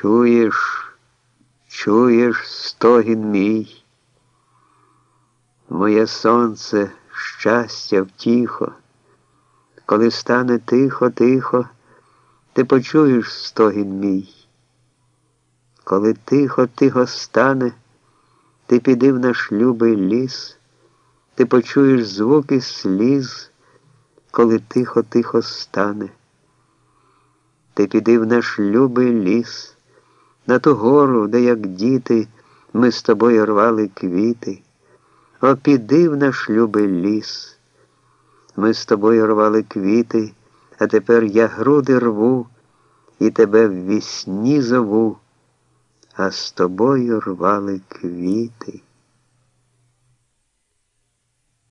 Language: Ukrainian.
Чуєш, чуєш стогін мій, моє сонце, щастя втіхо, коли стане тихо, тихо, ти почуєш стогін мій. Коли тихо, тихо стане, ти піди в наш любий ліс, ти почуєш звуки сліз, коли тихо, тихо стане. Ти піди в наш любий ліс на ту гору, де, як діти, ми з тобою рвали квіти. О, піди в наш любий ліс. Ми з тобою рвали квіти, а тепер я груди рву і тебе в вісні зову, а з тобою рвали квіти.